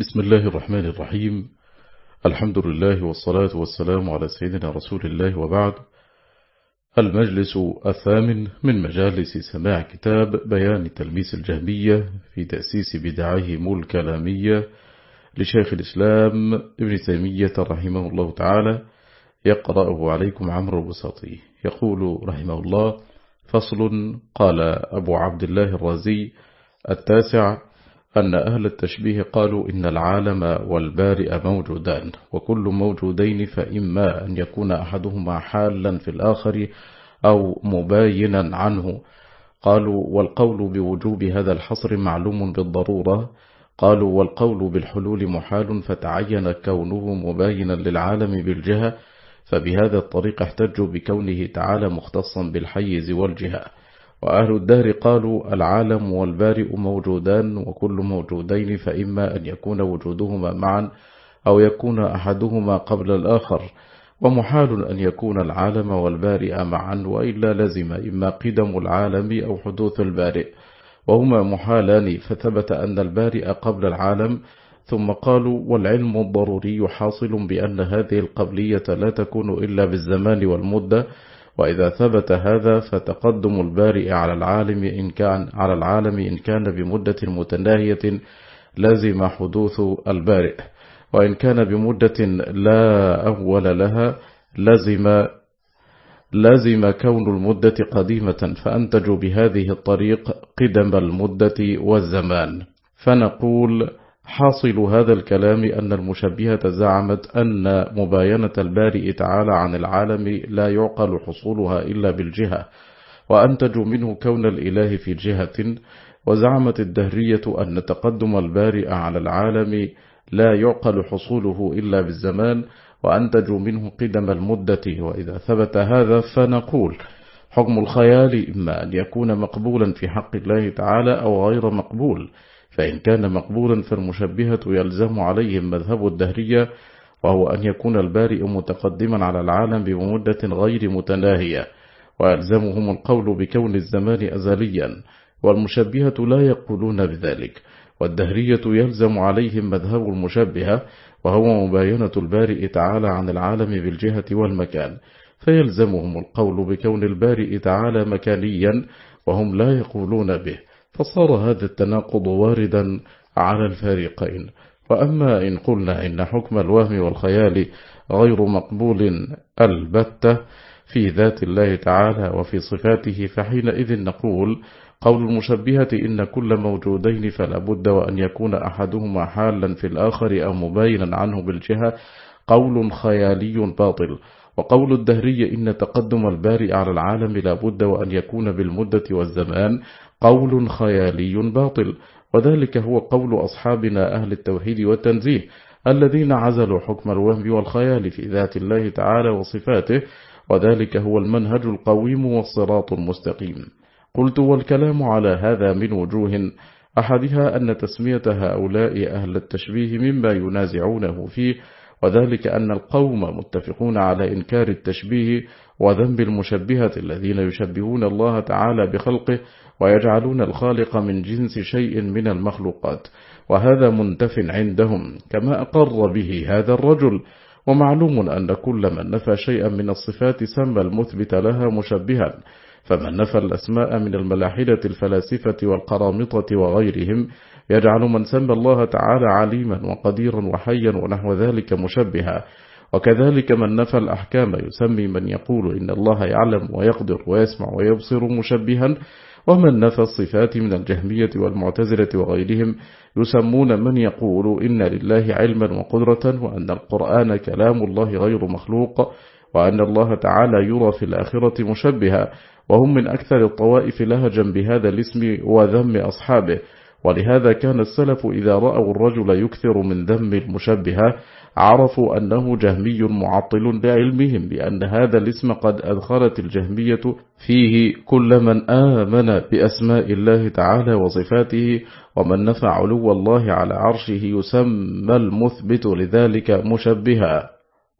بسم الله الرحمن الرحيم. الحمد لله والصلاة والسلام على سيدنا رسول الله وبعد. المجلس الثامن من مجالس سماع كتاب بيان تلميس الجهمية في تأسيس بدعهم الكلامية لشيخ الإسلام ابن تيمية رحمه الله تعالى. يقرأه عليكم عمرو البساطي يقول رحمه الله فصل قال أبو عبد الله الرازي التاسع أن أهل التشبيه قالوا إن العالم والبارئ موجودان وكل موجودين فإما أن يكون أحدهما حالا في الآخر أو مباينا عنه. قالوا والقول بوجوب هذا الحصر معلوم بالضرورة. قالوا والقول بالحلول محال فتعين كونه مباينا للعالم بالجهة فبهذا الطريق احتجوا بكونه تعالى مختصا بالحيز والجهة. وأهل الدهر قالوا العالم والبارئ موجودان وكل موجودين فإما أن يكون وجودهما معا أو يكون أحدهما قبل الآخر ومحال أن يكون العالم والبارئ معا وإلا لزم إما قدم العالم أو حدوث البارئ. وهما محالان فثبت أن البارئ قبل العالم ثم قالوا والعلم الضروري حاصل بأن هذه القبلية لا تكون إلا بالزمان والمدة وإذا ثبت هذا فتقدم البارئ على العالم إن كان على العالم إن كان بمدة متناهية لازم حدوث البارئ. وإن كان بمدة لا أول لها لازم لازم كون المدة قديمة فأنتجوا بهذه الطريق قدم المدة والزمان. فنقول حاصل هذا الكلام أن المشبهة زعمت أن مباينة البارئ تعالى عن العالم لا يعقل حصولها إلا بالجهة وأنتجوا منه كون الإله في جهة وزعمت الدهرية أن تقدم البارئ على العالم لا يعقل حصوله إلا بالزمان وأنتجوا منه قدم المدة وإذا ثبت هذا فنقول حكم الخيال إما أن يكون مقبولا في حق الله تعالى أو غير مقبول. فإن كان مقبولا فالمشبهة يلزم عليهم مذهب الدهرية وهو أن يكون البارئ متقدما على العالم بمدة غير متناهية ويلزمهم القول بكون الزمان أزليا والمشبهة لا يقولون بذلك. والدهرية يلزم عليهم مذهب المشبهة وهو مباينة البارئ تعالى عن العالم بالجهة والمكان. فيلزمهم القول بكون البارئ تعالى مكانيا وهم لا يقولون به. فصار هذا التناقض واردا على الفريقين. وأما إن قلنا إن حكم الوهم والخيال غير مقبول البتة في ذات الله تعالى وفي صفاته فحينئذ نقول قول المشبهة إن كل موجودين فلا بد وأن يكون أحدهما حالا في الآخر أو مباينا عنه بالجهة قول خيالي باطل. وقول الدهري إن تقدم البارئ على العالم لا بد وأن يكون بالمدة والزمان قول خيالي باطل. وذلك هو قول أصحابنا أهل التوحيد والتنزيه الذين عزلوا حكم الوهم والخيال في ذات الله تعالى وصفاته وذلك هو المنهج القويم والصراط المستقيم. قلت والكلام على هذا من وجوه أحدها أن تسمية هؤلاء أهل التشبيه مما ينازعونه فيه وذلك أن القوم متفقون على إنكار التشبيه وذنب المشبهة الذين يشبهون الله تعالى بخلقه ويجعلون الخالق من جنس شيء من المخلوقات وهذا منتف عندهم كما أقر به هذا الرجل. ومعلوم أن كل من نفى شيئا من الصفات سمى المثبت لها مشبها فمن نفى الأسماء من الملاحدة الفلاسفة والقرامطة وغيرهم يجعل من سمى الله تعالى عليما وقديرا وحيا ونحو ذلك مشبها. وكذلك من نفى الأحكام يسمي من يقول إن الله يعلم ويقدر ويسمع ويبصر مشبها ومن نفى الصفات من الجهمية والمعتزلة وغيرهم يسمون من يقول إن لله علما وقدرة وأن القرآن كلام الله غير مخلوق وأن الله تعالى يرى في الآخرة مشبها وهم من أكثر الطوائف لهجا بهذا الاسم وذم أصحابه ولهذا كان السلف إذا رأوا الرجل يكثر من ذم المشبهة عرفوا أنه جهمي معطل لعلمهم بأن هذا الاسم قد أدخلت الجهمية فيه كل من آمن بأسماء الله تعالى وصفاته ومن نفى علو الله على عرشه يسمى المثبت لذلك مشبها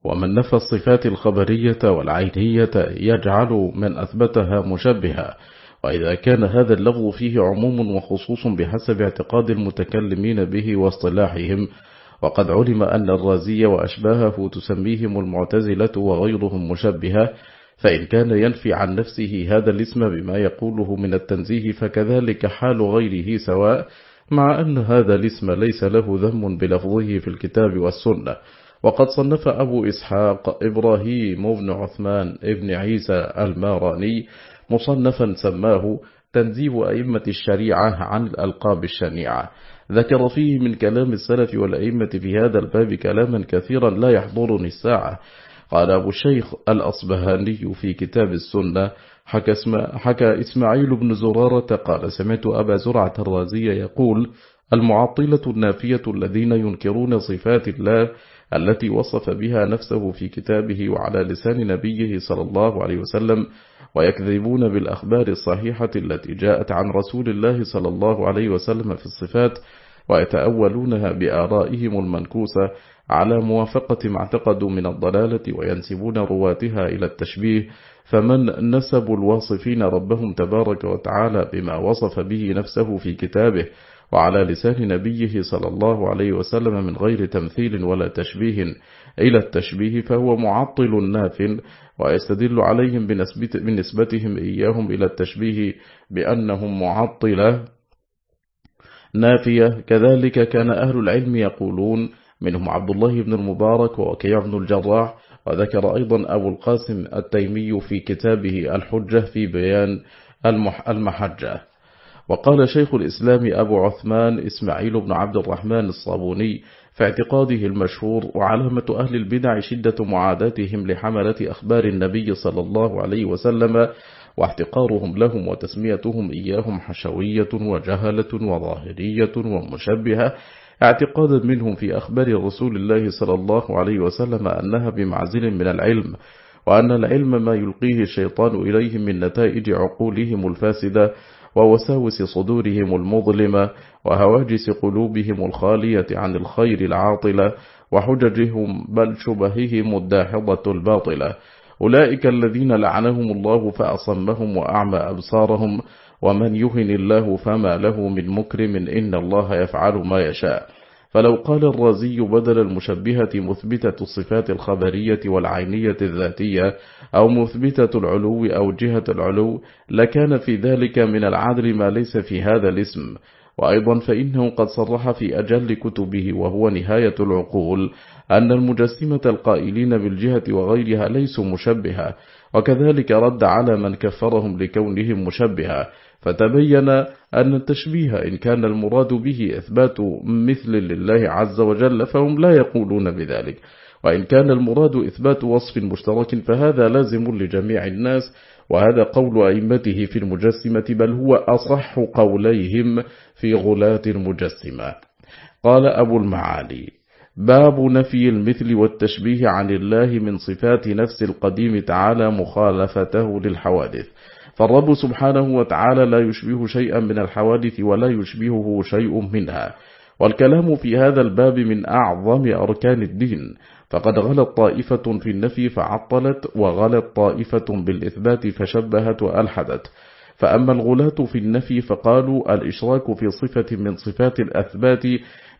ومن نفى الصفات الخبرية والعينية يجعل من أثبتها مشبها وإذا كان هذا اللفظ فيه عموم وخصوص بحسب اعتقاد المتكلمين به واصطلاحهم وقد علم أن الرازي وأشباهه تسميهم المعتزلة وغيرهم مشبهة فإن كان ينفي عن نفسه هذا الاسم بما يقوله من التنزيه فكذلك حال غيره سواء مع أن هذا الاسم ليس له ذم بلفظه في الكتاب والسنة. وقد صنف أبو إسحاق إبراهيم بن عثمان ابن عيسى الماراني مصنفا سماه تنزيه أئمة الشريعة عن الألقاب الشنيعة. ذكر فيه من كلام السلف والأئمة في هذا الباب كلاما كثيرا لا يحضرني الساعة. قال أبو الشيخ الأصبهاني في كتاب السنة حكى, حكى إسماعيل بن زرارة قال سمعت أبا زرعة الرازية يقول المعطلة النافية الذين ينكرون صفات الله التي وصف بها نفسه في كتابه وعلى لسان نبيه صلى الله عليه وسلم ويكذبون بالأخبار الصحيحة التي جاءت عن رسول الله صلى الله عليه وسلم في الصفات ويتأولونها بآرائهم المنكوسة على موافقة ما اعتقدوا من الضلالة وينسبون رواتها إلى التشبيه فمن نسبوا الواصفين ربهم تبارك وتعالى بما وصف به نفسه في كتابه وعلى لسان نبيه صلى الله عليه وسلم من غير تمثيل ولا تشبيه إلى التشبيه فهو معطل ناف ويستدل عليهم بنسبتهم إياهم إلى التشبيه بأنهم معطلة نافية. كذلك كان أهل العلم يقولون منهم عبد الله بن المبارك ووكيع بن الجراح وذكر أيضا أبو القاسم التيمي في كتابه الحجة في بيان المحجة. وقال شيخ الإسلام أبو عثمان إسماعيل بن عبد الرحمن الصابوني في اعتقاده المشهور وعلامة أهل البدع شدة معاداتهم لحملة أخبار النبي صلى الله عليه وسلم واحتقارهم لهم وتسميتهم إياهم حشوية وجهلة وظاهرية ومشبهة. اعتقادا منهم في أخبار رسول الله صلى الله عليه وسلم أنها بمعزل من العلم وأن العلم ما يلقيه الشيطان إليهم من نتائج عقولهم الفاسدة ووساوس صدورهم المظلمة. وهواجس قلوبهم الخالية عن الخير العاطلة وحججهم بل شبههم الداحضة الباطلة. أولئك الذين لعنهم الله فأصمهم وأعمى أبصارهم ومن يهن الله فما له من مكرم إن الله يفعل ما يشاء. فلو قال الرازي بدل المشبهة مثبتة الصفات الخبرية والعينية الذاتية أو مثبتة العلو أو جهة العلو لكان في ذلك من العدل ما ليس في هذا الاسم. وأيضا فإنه قد صرح في أجل كتبه وهو نهاية العقول أن المجسمة القائلين بالجهة وغيرها ليسوا مشبهة وكذلك رد على من كفرهم لكونهم مشبهة فتبين أن التشبيه إن كان المراد به إثبات مثل لله عز وجل فهم لا يقولون بذلك وإن كان المراد إثبات وصف مشترك فهذا لازم لجميع الناس وهذا قول أئمته في المجسمة بل هو أصح قوليهم في غلاة المجسمة. قال أبو المعالي باب نفي المثل والتشبيه عن الله من صفات نفس القديم تعالى مخالفته للحوادث. فالرب سبحانه وتعالى لا يشبه شيئا من الحوادث ولا يشبهه شيء منها. والكلام في هذا الباب من أعظم أركان الدين. فقد غلت طائفة في النفي فعطلت وغلت طائفة بالإثبات فشبهت وألحدت. فأما الغلاة في النفي فقالوا الإشراك في صفة من صفات الأثبات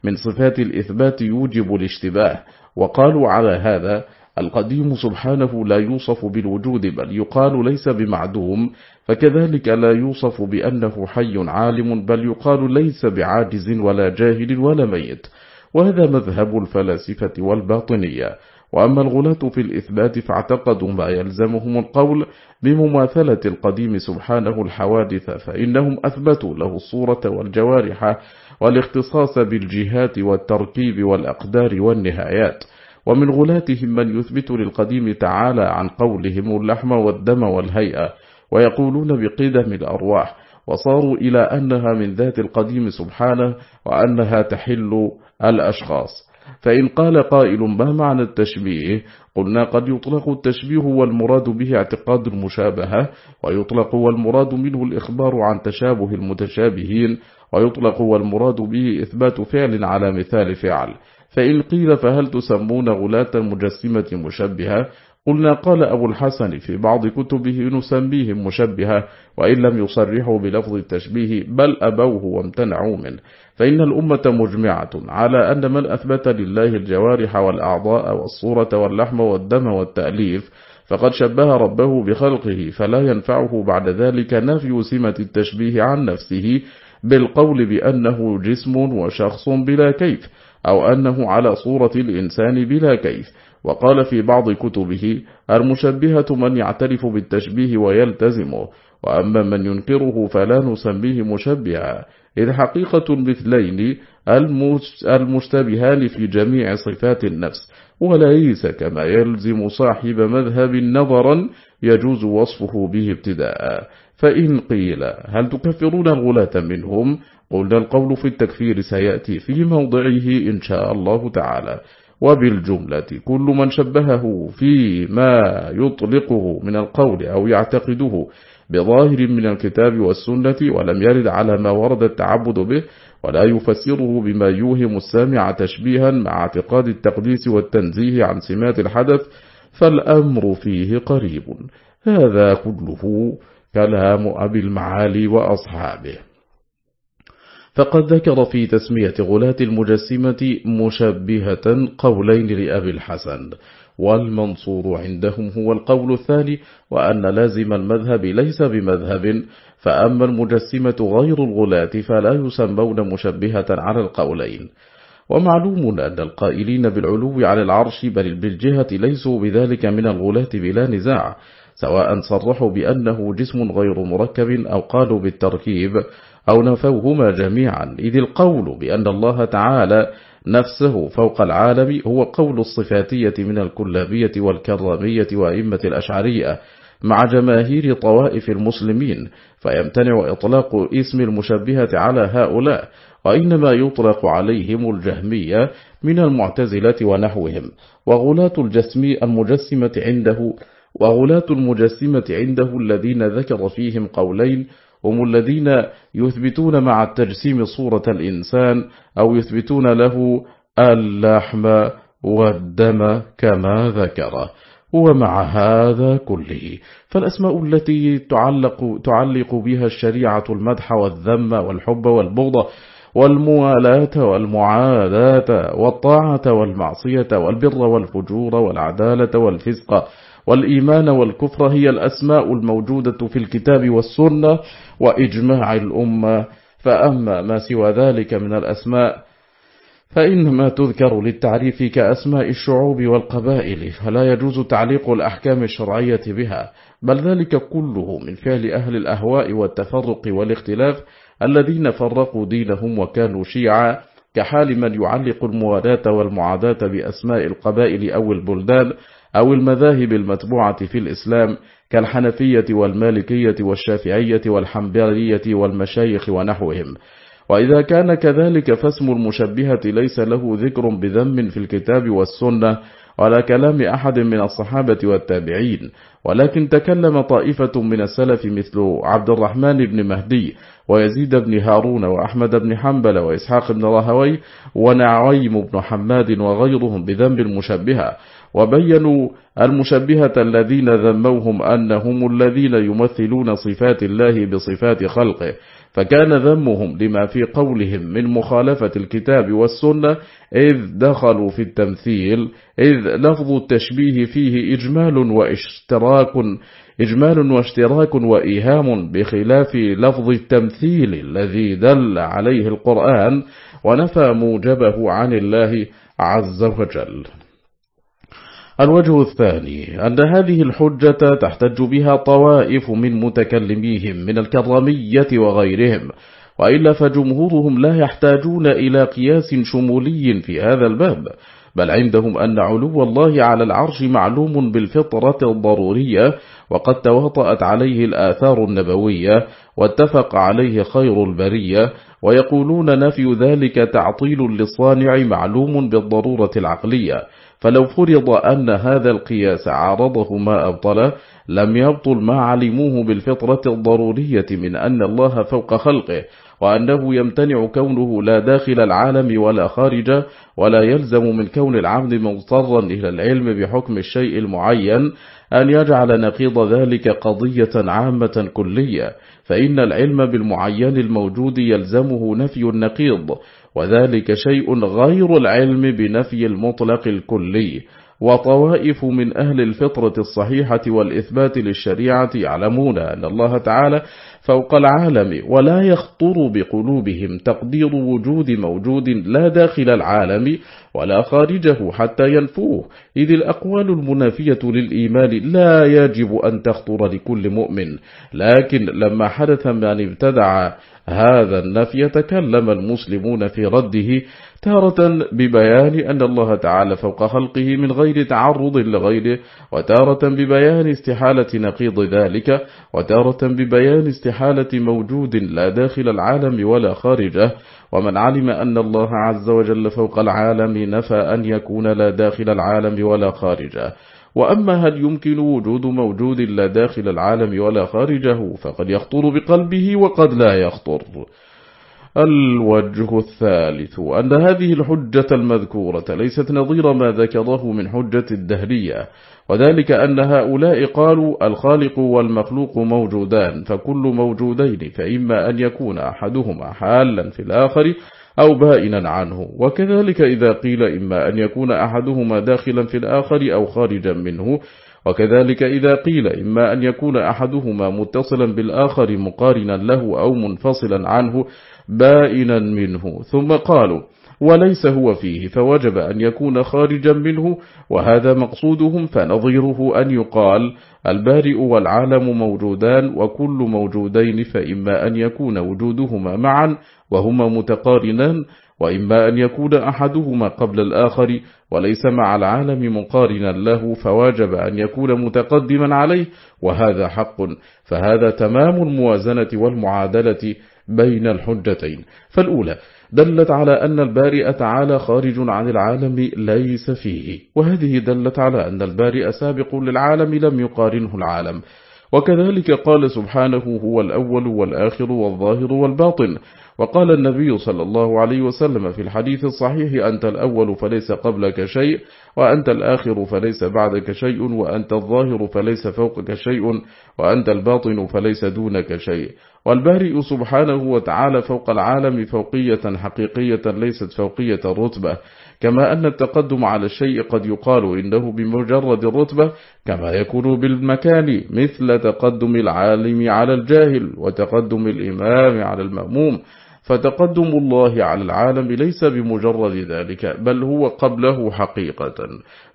من صفات الإثبات يوجب الاشتباه. وقالوا على هذا القديم سبحانه لا يوصف بالوجود بل يقال ليس بمعدوم. فكذلك لا يوصف بأنه حي عالم بل يقال ليس بعاجز ولا جاهل ولا ميت. وهذا مذهب الفلاسفة والباطنية. وأما الغلاة في الإثبات فاعتقدوا ما يلزمهم القول بمماثلة القديم سبحانه الحوادث فإنهم أثبتوا له الصورة والجوارح والاختصاص بالجهات والتركيب والأقدار والنهايات. ومن غلاتهم من يثبت للقديم تعالى عن قولهم اللحم والدم والهيئة ويقولون بقدم الأرواح. وصاروا إلى أنها من ذات القديم سبحانه وأنها تحل الأشخاص. فإن قال قائل ما معنى التشبيه؟ قلنا قد يطلق التشبيه والمراد به اعتقاد المشابهة ويطلق والمراد منه الإخبار عن تشابه المتشابهين ويطلق والمراد به إثبات فعل على مثال فعل. فإن قيل فهل تسمون غلاة المجسمة مشبهة؟ قلنا قال أبو الحسن في بعض كتبه نسميهم مشبهة وإن لم يصرحوا بلفظ التشبيه بل أبوه وامتنعوا منه. فإن الأمة مجمعة على أن من أثبت لله الجوارح والأعضاء والصورة واللحم والدم والتأليف فقد شبه ربه بخلقه فلا ينفعه بعد ذلك نفي سمة التشبيه عن نفسه بالقول بأنه جسم وشخص بلا كيف أو أنه على صورة الإنسان بلا كيف. وقال في بعض كتبه المشبهة من يعترف بالتشبيه ويلتزمه وأما من ينكره فلا نسميه مشبها. إذ حقيقة المثلين المشتبهان في جميع صفات النفس وليس كما يلزم صاحب مذهب نظرا يجوز وصفه به ابتداء. فإن قيل هل تكفرون الغلاة منهم؟ قلنا القول في التكفير سيأتي في موضعه إن شاء الله تعالى. وبالجملة كل من شبهه فيما يطلقه من القول أو يعتقده بظاهر من الكتاب والسنة ولم يرد على ما ورد التعبد به ولا يفسره بما يوهم السامع تشبيها مع اعتقاد التقديس والتنزيه عن سمات الحدث فالأمر فيه قريب. هذا كله كلام أبي المعالي وأصحابه. فقد ذكر في تسمية غلاة المجسمة مشبهة قولين لأبي الحسن والمنصور عندهم هو القول الثاني وأن لازم المذهب ليس بمذهب فأما المجسمة غير الغلاة فلا يسمون مشبهة على القولين. ومعلوم أن القائلين بالعلو على العرش بل بالجهة ليسوا بذلك من الغلاة بلا نزاع سواء صرحوا بأنه جسم غير مركب أو قالوا بالتركيب أو نفوهما جميعا. إذ القول بأن الله تعالى نفسه فوق العالم هو قول الصفاتية من الكلابية والكرامية وأئمة الأشعرية مع جماهير طوائف المسلمين فيمتنع إطلاق اسم المشبهة على هؤلاء وإنما يطلق عليهم الجهمية من المعتزلة ونحوهم. وغلاة الجسم المجسمة عنده وغلاة المجسمة عنده الذين ذكر فيهم قولين هم الذين يثبتون مع التجسيم صورة الإنسان أو يثبتون له اللحم والدم كما ذكر. ومع هذا كله. فالأسماء التي تعلق, تعلق بها الشريعة المدح والذم والحب والبغض والموالاة والمعاداة والطاعة والمعصية والبر والفجور والعدالة والفسق والإيمان والكفر هي الأسماء الموجودة في الكتاب والسنة وإجماع الأمة. فأما ما سوى ذلك من الأسماء فإنما تذكر للتعريف كأسماء الشعوب والقبائل فلا يجوز تعليق الأحكام الشرعية بها بل ذلك كله من فعل أهل الأهواء والتفرق والاختلاف الذين فرقوا دينهم وكانوا شيعا كحال من يعلق الموادات والمعاداة بأسماء القبائل أو البلدان أو المذاهب المتبوعة في الإسلام كالحنفية والمالكية والشافعية والحنبلية والمشايخ ونحوهم. وإذا كان كذلك فاسم المشبهة ليس له ذكر بذم في الكتاب والسنة ولا كلام أحد من الصحابة والتابعين. ولكن تكلم طائفة من السلف مثل عبد الرحمن بن مهدي ويزيد بن هارون وأحمد بن حنبل وإسحاق بن رهوي ونعيم بن حماد وغيرهم بذنب المشبهة. وبينوا المشبهة الذين ذموهم أنهم الذين يمثلون صفات الله بصفات خلقه فكان ذمهم لما في قولهم من مخالفة الكتاب والسنة إذ دخلوا في التمثيل إذ لفظ التشبيه فيه إجمال واشتراك إجمال واشتراك وإيهام بخلاف لفظ التمثيل الذي دل عليه القرآن ونفى موجبه عن الله عز وجل. الوجه الثاني أن هذه الحجة تحتج بها طوائف من متكلميهم من الكرمية وغيرهم وإلا فجمهورهم لا يحتاجون إلى قياس شمولي في هذا الباب بل عندهم أن علو الله على العرش معلوم بالفطرة الضرورية وقد تواطأت عليه الآثار النبوية واتفق عليه خير البرية ويقولون نفي ذلك تعطيل للصانع معلوم بالضرورة العقلية. فلو فرض أن هذا القياس عارضه ما أبطله لم يبطل ما علموه بالفطرة الضرورية من أن الله فوق خلقه وأنه يمتنع كونه لا داخل العالم ولا خارجه ولا يلزم من كون العبد مضطرا إلى العلم بحكم الشيء المعين أن يجعل نقيض ذلك قضية عامة كلية فإن العلم بالمعين الموجود يلزمه نفي النقيض وذلك شيء غير العلم بنفي المطلق الكلي وطوائف من أهل الفطرة الصحيحة والإثبات للشريعة يعلمون أن الله تعالى فوق العالم ولا يخطر بقلوبهم تقدير وجود موجود لا داخل العالم ولا خارجه حتى ينفوه. إذ الأقوال المنافية للإيمان لا يجب أن تخطر لكل مؤمن لكن لما حدث من ابتدع هذا النفي تكلم المسلمون في رده تارة ببيان أن الله تعالى فوق خلقه من غير تعرض لغيره وتارة ببيان استحالة نقيض ذلك وتارة ببيان استحالة موجود لا داخل العالم ولا خارجه. ومن علم أن الله عز وجل فوق العالم نفى أن يكون لا داخل العالم ولا خارجه. وأما هل يمكن وجود موجود لا داخل العالم ولا خارجه فقد يخطر بقلبه وقد لا يخطر. الوجه الثالث أن هذه الحجة المذكورة ليست نظير ما ذكره من حجة الدهرية وذلك أن هؤلاء قالوا الخالق والمخلوق موجودان فكل موجودين فإما أن يكون أحدهما حالا في الآخر أو بائنا عنه. وكذلك إذا قيل إما أن يكون أحدهما داخلا في الآخر أو خارجا منه. وكذلك إذا قيل إما أن يكون أحدهما متصلا بالآخر مقارنا له أو منفصلا عنه بائنا منه. ثم قالوا وليس هو فيه فوجب أن يكون خارجا منه وهذا مقصودهم فنظيره أن يقال البارئ والعالم موجودان وكل موجودين فإما أن يكون وجودهما معا وهما متقارنان وإما أن يكون أحدهما قبل الآخر وليس مع العالم مقارنا له فواجب أن يكون متقدما عليه وهذا حق. فهذا تمام الموازنة والمعادلة بين الحجتين. فالأولى دلت على أن البارئ تعالى خارج عن العالم ليس فيه. وهذه دلت على أن البارئ سابق للعالم لم يقارنه العالم. وكذلك قال سبحانه هو الأول والآخر والظاهر والباطن. وقال النبي صلى الله عليه وسلم في الحديث الصحيح أنت الأول فليس قبلك شيء وأنت الآخر فليس بعدك شيء وأنت الظاهر فليس فوقك شيء وأنت الباطن فليس دونك شيء. والبارئ سبحانه وتعالى فوق العالم فوقية حقيقية ليست فوقية الرتبة. كما أن التقدم على الشيء قد يقال إنه بمجرد الرتبة كما يكون بالمكان مثل تقدم العالم على الجاهل وتقدم الإمام على المأموم. فتقدم الله على العالم ليس بمجرد ذلك بل هو قبله حقيقة.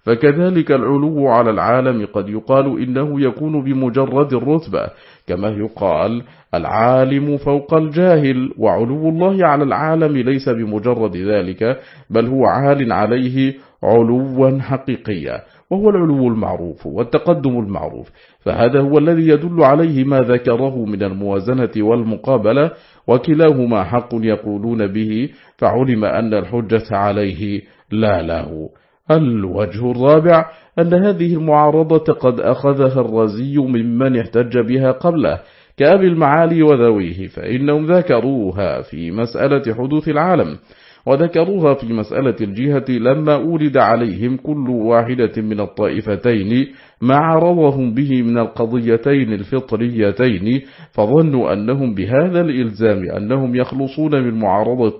فكذلك العلو على العالم قد يقال إنه يكون بمجرد الرتبة كما يقال العالم فوق الجاهل وعلو الله على العالم ليس بمجرد ذلك بل هو عال عليه علوا حقيقيا. وهو العلو المعروف والتقدم المعروف. فهذا هو الذي يدل عليه ما ذكره من الموازنة والمقابلة وكلاهما حق يقولون به فعلم أن الحجة عليه لا له. الوجه الرابع أن هذه المعارضة قد أخذها الرزي ممن احتج بها قبله كأبي المعالي وذويه فإنهم ذكروها في مسألة حدوث العالم. وذكروها في مسألة الجهة لما أولد عليهم كل واحدة من الطائفتين ما عرضهم به من القضيتين الفطريتين فظنوا أنهم بهذا الإلزام أنهم يخلصون من معارضة,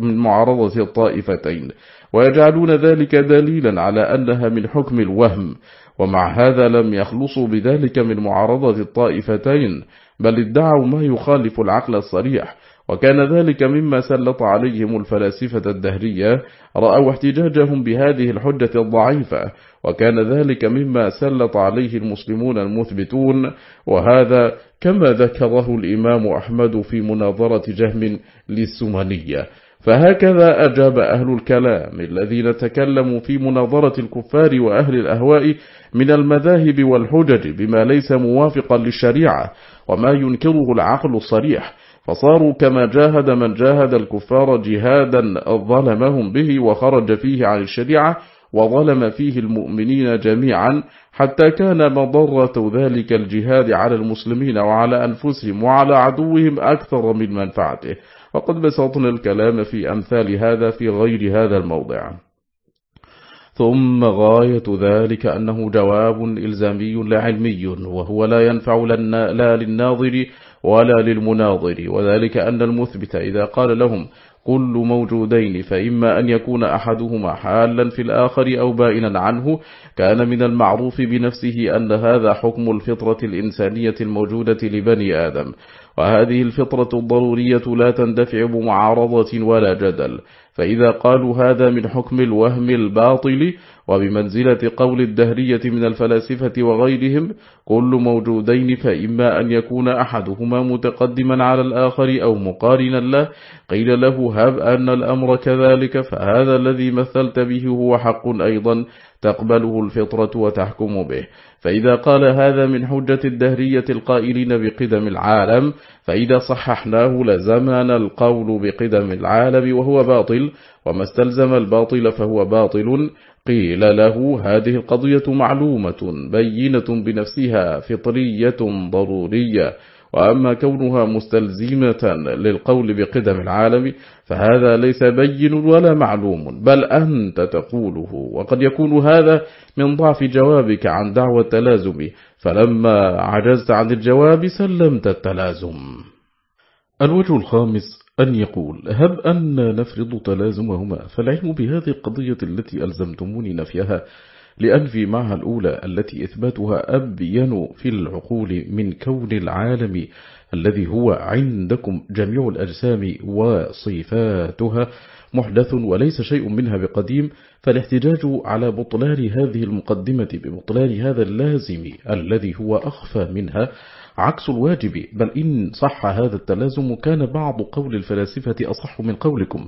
من معارضة الطائفتين ويجعلون ذلك دليلا على أنها من حكم الوهم ومع هذا لم يخلصوا بذلك من معارضة الطائفتين بل ادعوا ما يخالف العقل الصريح وكان ذلك مما سلط عليهم الفلاسفة الدهرية رأوا احتجاجهم بهذه الحجة الضعيفة وكان ذلك مما سلط عليه المسلمون المثبتون وهذا كما ذكره الإمام أحمد في مناظرة جهم للسمنية فهكذا أجاب أهل الكلام الذين تكلموا في مناظرة الكفار وأهل الأهواء من المذاهب والحجج بما ليس موافقا للشريعة وما ينكره العقل الصريح فصاروا كما جاهد من جاهد الكفار جهادا ظلمهم به وخرج فيه عن الشريعة وظلم فيه المؤمنين جميعا حتى كان مضرة ذلك الجهاد على المسلمين وعلى أنفسهم وعلى عدوهم أكثر من منفعته. وقد بسطنا الكلام في أمثال هذا في غير هذا الموضع. ثم غاية ذلك أنه جواب إلزامي لا علمي وهو لا ينفع لا للناظر ولا للمناظر. وذلك أن المثبت إذا قال لهم كل موجودين فإما أن يكون أحدهما حالا في الآخر أو بائنا عنه كان من المعروف بنفسه أن هذا حكم الفطرة الإنسانية الموجودة لبني آدم. وهذه الفطرة الضرورية لا تندفع بمعارضة ولا جدل. فإذا قالوا هذا من حكم الوهم الباطل وبمنزلة قول الدهرية من الفلاسفة وغيرهم كل موجودين فإما أن يكون أحدهما متقدما على الآخر أو مقارنا له قيل له هب أن الأمر كذلك فهذا الذي مثلت به هو حق أيضا تقبله الفطرة وتحكم به. فإذا قال هذا من حجة الدهرية القائلين بقدم العالم فإذا صححناه لزمنا القول بقدم العالم وهو باطل وما استلزم الباطل فهو باطل. قيل له هذه القضية معلومة بينة بنفسها فطرية ضرورية. وأما كونها مستلزمة للقول بقدم العالم فهذا ليس بين ولا معلوم بل أنت تقوله. وقد يكون هذا من ضعف جوابك عن دعوة التلازم فلما عجزت عن الجواب سلمت التلازم. الوجه الخامس أن يقول هب أن نفرض تلازمهما؟ فالعلم بهذه القضية التي ألزمتموني نفيها لأنفي معها الأولى التي إثباتها أبين في العقول من كون العالم الذي هو عندكم جميع الأجسام وصفاتها محدث وليس شيء منها بقديم فالاحتجاج على بطلان هذه المقدمة ببطلان هذا اللازم الذي هو أخفى منها عكس الواجب بل إن صح هذا التلازم كان بعض قول الفلاسفة أصح من قولكم.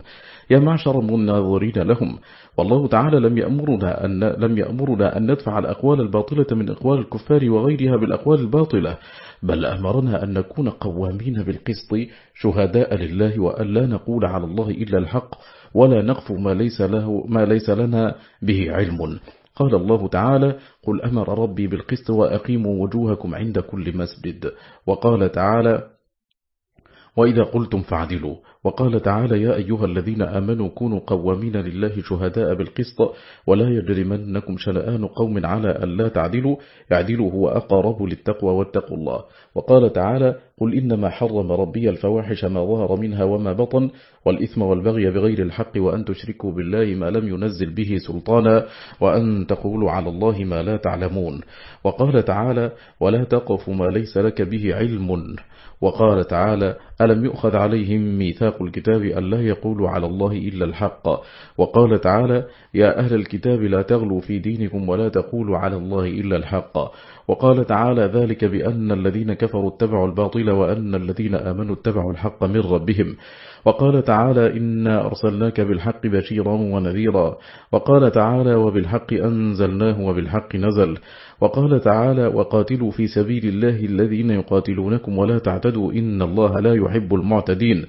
يا معشر الناظرين لهم والله تعالى لم يأمرنا أن, لم يأمرنا أن ندفع الأقوال الباطلة من أقوال الكفار وغيرها بالأقوال الباطلة بل أمرنا أن نكون قوامين بالقسط شهداء لله وأن لا نقول على الله إلا الحق ولا نقف ما ليس, له ما ليس لنا به علم. قال الله تعالى قل أمر ربي بالقسط وأقيموا وجوهكم عند كل مسجد. وقال تعالى وإذا قلتم فاعدلوا. وقال تعالى يا أيها الذين آمنوا كونوا قوامين لله شهداء بالقسط ولا يجرمنكم شنآن قوم على أن لا تعدلوا. اعدلوا هو أقرب للتقوى واتقوا الله. وقال تعالى قل إنما حرم ربي الفواحش ما ظهر منها وما بطن والإثم والبغي بغير الحق وأن تشركوا بالله ما لم ينزل به سلطانا وأن تقولوا على الله ما لا تعلمون. وقال تعالى ولا تقف ما ليس لك به علم. وقال تعالى ألم يؤخذ عليهم ميثاق الكتاب أن لا يقولوا على الله إلا الحق؟ وقال تعالى يا أهل الكتاب لا تغلوا في دينكم ولا تقولوا على الله إلا الحق. وقال تعالى ذلك بأن الذين كفروا اتبعوا الباطل وأن الذين آمنوا اتبعوا الحق من ربهم. وقال تعالى إنا أرسلناك بالحق بشيرا ونذيرا. وقال تعالى وبالحق أنزلناه وبالحق نزل. وقال تعالى وقاتلوا في سبيل الله الذين يقاتلونكم ولا تعتدوا إن الله لا يحب المعتدين.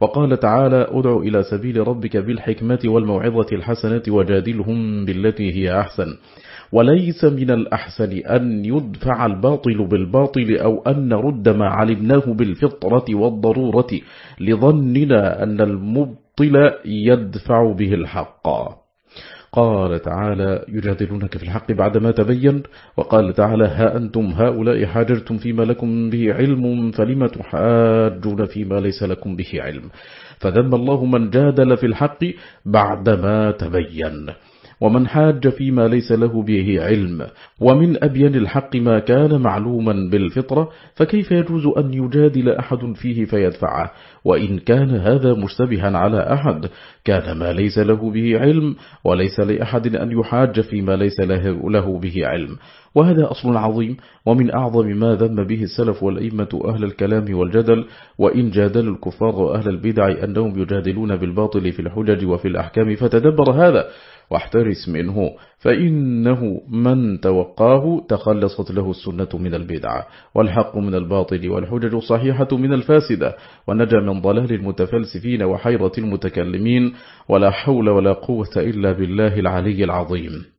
وقال تعالى ادع إلى سبيل ربك بالحكمة والموعظة الحسنة وجادلهم بالتي هي أحسن. وليس من الأحسن أن يدفع الباطل بالباطل أو أن نرد ما علمناه بالفطرة والضرورة لظننا أن المبطل يدفع به الحق. قال تعالى يجادلونك في الحق بعدما تبين. وقال تعالى ها أنتم هؤلاء حاجرتم فيما لكم به علم فلم تحاجون فيما ليس لكم به علم؟ فذم الله من جادل في الحق بعدما تبين. ومن حاج فيما ليس له به علم ومن أبين الحق ما كان معلوما بالفطرة فكيف يجوز أن يجادل أحد فيه فيدفعه؟ وإن كان هذا مشتبها على أحد كان ما ليس له به علم وليس لأحد أن يحاج فيما ليس له به علم. وهذا أصل عظيم ومن أعظم ما ذم به السلف والأئمة أهل الكلام والجدل وإن جادل الكفار وأهل البدع أنهم يجادلون بالباطل في الحجج وفي الأحكام فتدبر هذا. واحترس منه فإنه من توقاه تخلصت له السنة من البدعة والحق من الباطل والحجج الصحيحة من الفاسدة ونجا من ضلال المتفلسفين وحيرة المتكلمين ولا حول ولا قوة إلا بالله العلي العظيم.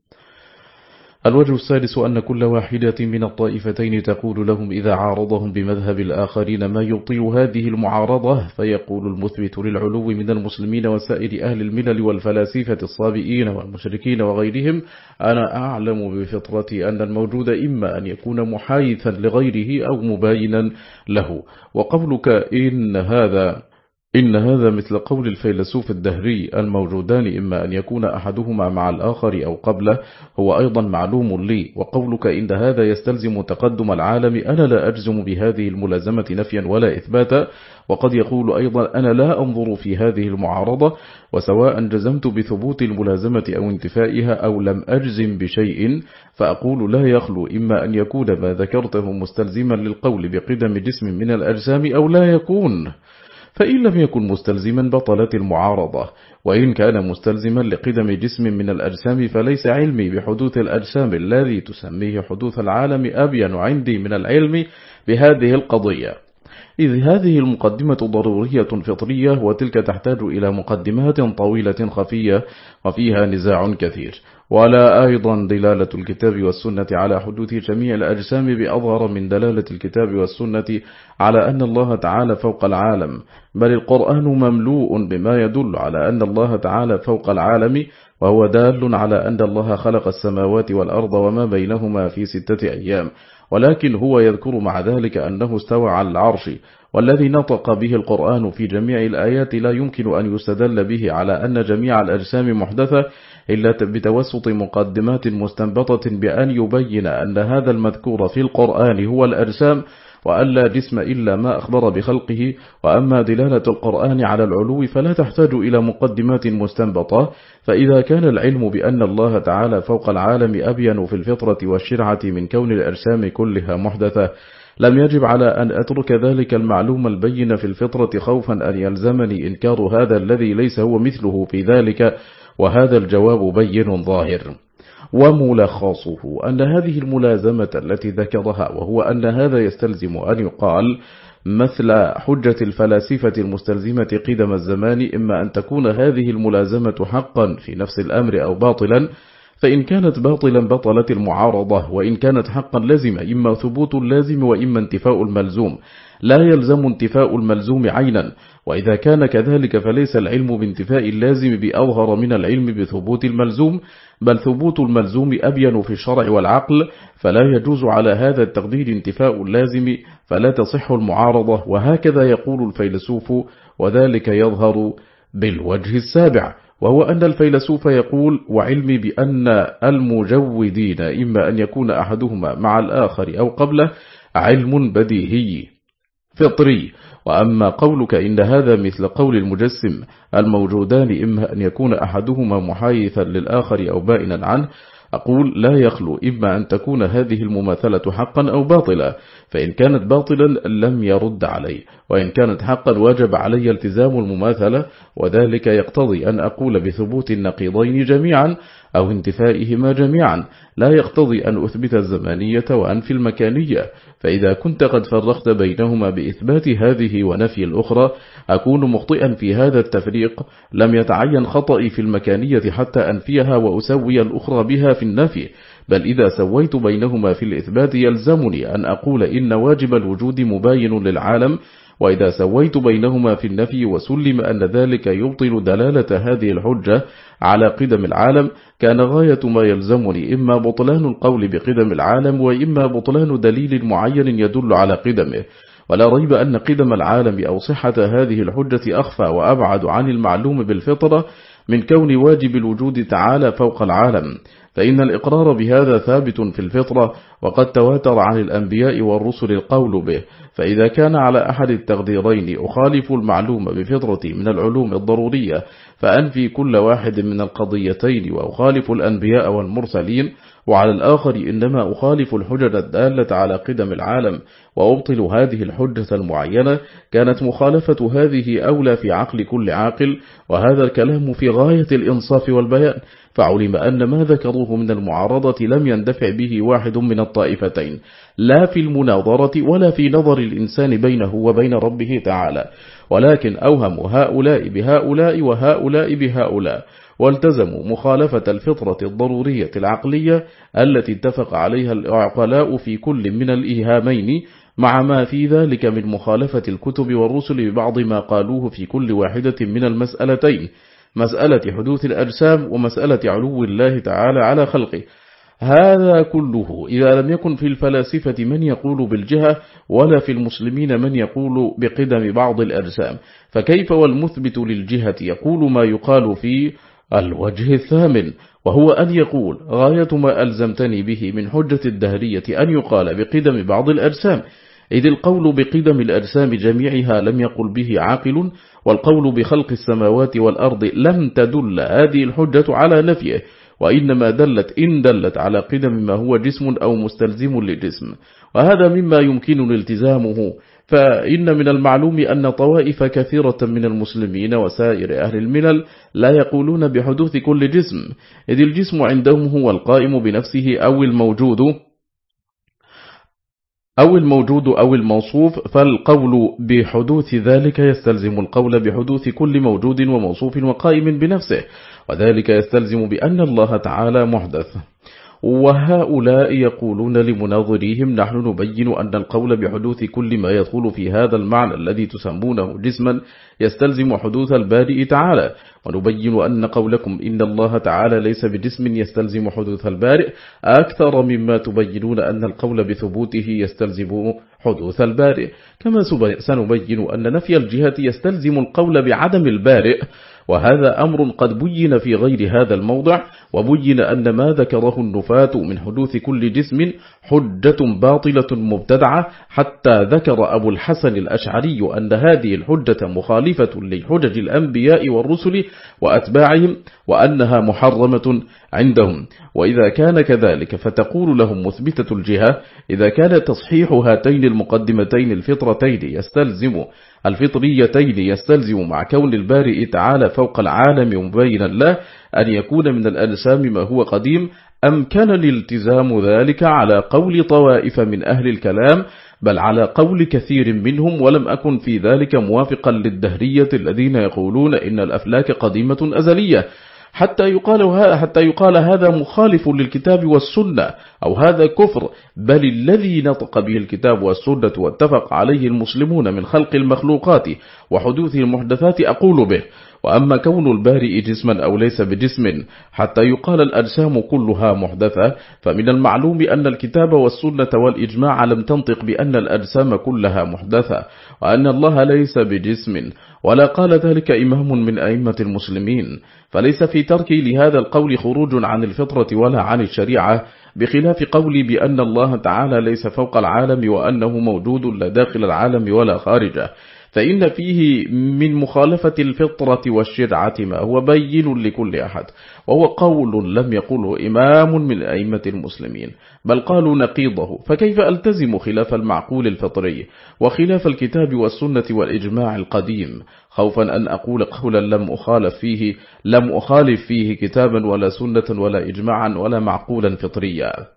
الوجه السادس أن كل واحدة من الطائفتين تقول لهم إذا عارضهم بمذهب الآخرين ما يطيل هذه المعارضة فيقول المثبت للعلو من المسلمين وسائر أهل الملل والفلاسفة الصابئين والمشركين وغيرهم أنا أعلم بفطرتي أن الموجود إما أن يكون محايثا لغيره أو مباينا له. وقولك إن هذا إن هذا مثل قول الفيلسوف الدهري الموجودان إما أن يكون أحدهما مع الآخر أو قبله هو أيضا معلوم لي وقولك إن هذا يستلزم تقدم العالم أنا لا أجزم بهذه الملازمة نفيا ولا إثباتا وقد يقول أيضا أنا لا أنظر في هذه المعارضة وسواء جزمت بثبوت الملازمة أو انتفائها أو لم أجزم بشيء فأقول لا يخلو إما أن يكون ما ذكرته مستلزما للقول بقدم جسم من الأجسام أو لا يكون. فإن لم يكن مستلزما بطلت المعارضة وإن كان مستلزما لقدم جسم من الأجسام فليس علمي بحدوث الأجسام الذي تسميه حدوث العالم أبين عندي من العلم بهذه القضية. إذ هذه المقدمة ضرورية فطرية وتلك تحتاج إلى مقدمات طويلة خفية وفيها نزاع كثير. ولا أيضا دلالة الكتاب والسنة على حدوث جميع الأجسام بأظهر من دلالة الكتاب والسنة على أن الله تعالى فوق العالم. بل القرآن مملوء بما يدل على أن الله تعالى فوق العالم وهو دال على أن الله خلق السماوات والأرض وما بينهما في ستة أيام. ولكن هو يذكر مع ذلك أنه استوى على العرش والذي نطق به القرآن في جميع الآيات لا يمكن أن يستدل به على أن جميع الأجسام محدثة إلا بتوسط مقدمات مستنبطة بأن يبين أن هذا المذكور في القرآن هو الأجسام وأن لا جسم إلا ما أخبر بخلقه وأما دلالة القرآن على العلو فلا تحتاج إلى مقدمات مستنبطة. فإذا كان العلم بأن الله تعالى فوق العالم أبين في الفطرة والشرعة من كون الأجسام كلها محدثة لم يجب على أن أترك ذلك المعلوم البين في الفطرة خوفا أن يلزمني إنكار هذا الذي ليس هو مثله في ذلك. وهذا الجواب بين ظاهر وملخصه أن هذه الملازمة التي ذكرها وهو أن هذا يستلزم أن يقال مثل حجة الفلاسفة المستلزمة قدم الزمان إما أن تكون هذه الملازمة حقا في نفس الأمر أو باطلا فإن كانت باطلا بطلت المعارضة وإن كانت حقا لازم إما ثبوت اللازم وإما انتفاء الملزوم. لا يلزم انتفاء الملزوم عينا وإذا كان كذلك فليس العلم بانتفاء اللازم بأظهر من العلم بثبوت الملزوم بل ثبوت الملزوم أبين في الشرع والعقل فلا يجوز على هذا التقدير انتفاء اللازم فلا تصح المعارضة وهكذا يقول الفيلسوف وذلك يظهر بالوجه السابع وهو أن الفيلسوف يقول وعلمي بأن المجودين إما أن يكون أحدهما مع الآخر أو قبله علم بديهي فطري. وأما قولك إن هذا مثل قول المجسم الموجودان إما أن يكون أحدهما محايثا للآخر أو بائنا عنه أقول لا يخلو إما أن تكون هذه المماثلة حقا أو باطلا فإن كانت باطلا لم يرد علي وإن كانت حقا وجب علي التزام المماثلة وذلك يقتضي أن أقول بثبوت النقيضين جميعا أو انتفائهما جميعا. لا يقتضي أن أثبت الزمانية وأنفي المكانية. فإذا كنت قد فرقت بينهما بإثبات هذه ونفي الأخرى أكون مخطئا في هذا التفريق. لم يتعين خطئي في المكانية حتى أنفيها وأسوي الأخرى بها في النفي. بل إذا سويت بينهما في الإثبات يلزمني أن أقول إن واجب الوجود مباين للعالم وإذا سويت بينهما في النفي وسلم أن ذلك يبطل دلالة هذه الحجة على قدم العالم كان غاية ما يلزمني إما بطلان القول بقدم العالم وإما بطلان دليل معين يدل على قدمه. ولا ريب أن قدم العالم أو صحة هذه الحجة أخفى وأبعد عن المعلوم بالفطرة من كون واجب الوجود تعالى فوق العالم. فإن الإقرار بهذا ثابت في الفطرة وقد تواتر عن الأنبياء والرسل القول به. فإذا كان على أحد التقديرين أخالف المعلوم بفطرتي من العلوم الضرورية فأنفي كل واحد من القضيتين وأخالف الأنبياء والمرسلين وعلى الآخر إنما أخالف الحجة الدالة على قدم العالم وأبطل هذه الحجة المعينة كانت مخالفة هذه أولى في عقل كل عاقل وهذا الكلام في غاية الإنصاف والبيان فعلم أن ما ذكروه من المعارضة لم يندفع به واحد من الطائفتين. لا في المناظرة ولا في نظر الإنسان بينه وبين ربه تعالى ولكن أوهموا هؤلاء بهؤلاء وهؤلاء بهؤلاء والتزموا مخالفة الفطرة الضرورية العقلية التي اتفق عليها العقلاء في كل من الإيهامين مع ما في ذلك من مخالفة الكتب والرسل ببعض ما قالوه في كل واحدة من المسألتين مسألة حدوث الأجسام ومسألة علو الله تعالى على خلقه. هذا كله. إذا لم يكن في الفلاسفة من يقول بالجهة ولا في المسلمين من يقول بقدم بعض الأجسام. فكيف والمثبت للجهة يقول ما يقال في الوجه الثامن؟ وهو أن يقول غاية ما ألزمتني به من حجة الدهرية أن يقال بقدم بعض الأجسام. إذ القول بقدم الأجسام جميعها لم يقل به عاقل والقول بخلق السماوات والأرض لم تدل. هذه الحجة على نفيه. وإنما دلت إن دلت على قدم ما هو جسم أو مستلزم لجسم. وهذا مما يمكن الالتزامه. فإن من المعلوم أن طوائف كثيرة من المسلمين وسائر أهل الملل لا يقولون بحدوث كل جسم إذ الجسم عندهم هو القائم بنفسه أو الموجود أو الموجود أو الموصوف فالقول بحدوث ذلك يستلزم القول بحدوث كل موجود وموصوف وقائم بنفسه. وذلك يستلزم بأن الله تعالى محدث. وهؤلاء يقولون لمناظريهم نحن نبين أن القول بحدوث كل ما يدخل في هذا المعنى الذي تسمونه جسما يستلزم حدوث البارئ تعالى. ونبين أن قولكم إن الله تعالى ليس بجسم يستلزم حدوث البارئ. أكثر مما تبينون أن القول بثبوته يستلزم حدوث البارئ. كما سنبين أن نفي الجهة يستلزم القول بعدم البارئ. وهذا أمر قد بين في غير هذا الموضع وبين أن ما ذكره النفاة من حدوث كل جسم حجة باطلة مبتدعة حتى ذكر أبو الحسن الأشعري أن هذه الحجة مخالفة لحجج الأنبياء والرسل وأتباعهم وأنها محرمة عندهم. وإذا كان كذلك فتقول لهم مثبتة الجهة إذا كان تصحيح هاتين المقدمتين الفطرتين يستلزم الفطريتين يستلزم مع كون البارئ تعالى فوق العالم مبينا له أن يكون من الأجسام ما هو قديم. أم كان الالتزام ذلك على قول طوائف من أهل الكلام؟ بل على قول كثير منهم ولم أكن في ذلك موافقا للدهرية الذين يقولون إن الأفلاك قديمة أزلية. حتى يقال, حتى يقال هذا مخالف للكتاب والسنة أو هذا كفر بل الذي نطق به الكتاب والسنة واتفق عليه المسلمون من خلق المخلوقات وحدوث المحدثات أقول به. وأما كون البارئ جسما أو ليس بجسم حتى يقال الأجسام كلها محدثة فمن المعلوم أن الكتاب والسنة والإجماع لم تنطق بأن الأجسام كلها محدثة وأن الله ليس بجسم ولا قال ذلك إمام من أئمة المسلمين. فليس في تركي لهذا القول خروج عن الفطرة ولا عن الشريعة بخلاف قولي بأن الله تعالى ليس فوق العالم وأنه موجود لا داخل العالم ولا خارجه. فإن فيه من مخالفة الفطرة والشرعة ما هو بين لكل أحد وهو قول لم يقله إمام من أئمة المسلمين بل قالوا نقيضه فكيف ألتزم خلاف المعقول الفطري؟ وخلاف الكتاب والسنة والإجماع القديم خوفا أن أقول قولا لم أخالف فيه لم أخالف فيه كتابا ولا سنة ولا إجماعا ولا معقولا فطريا.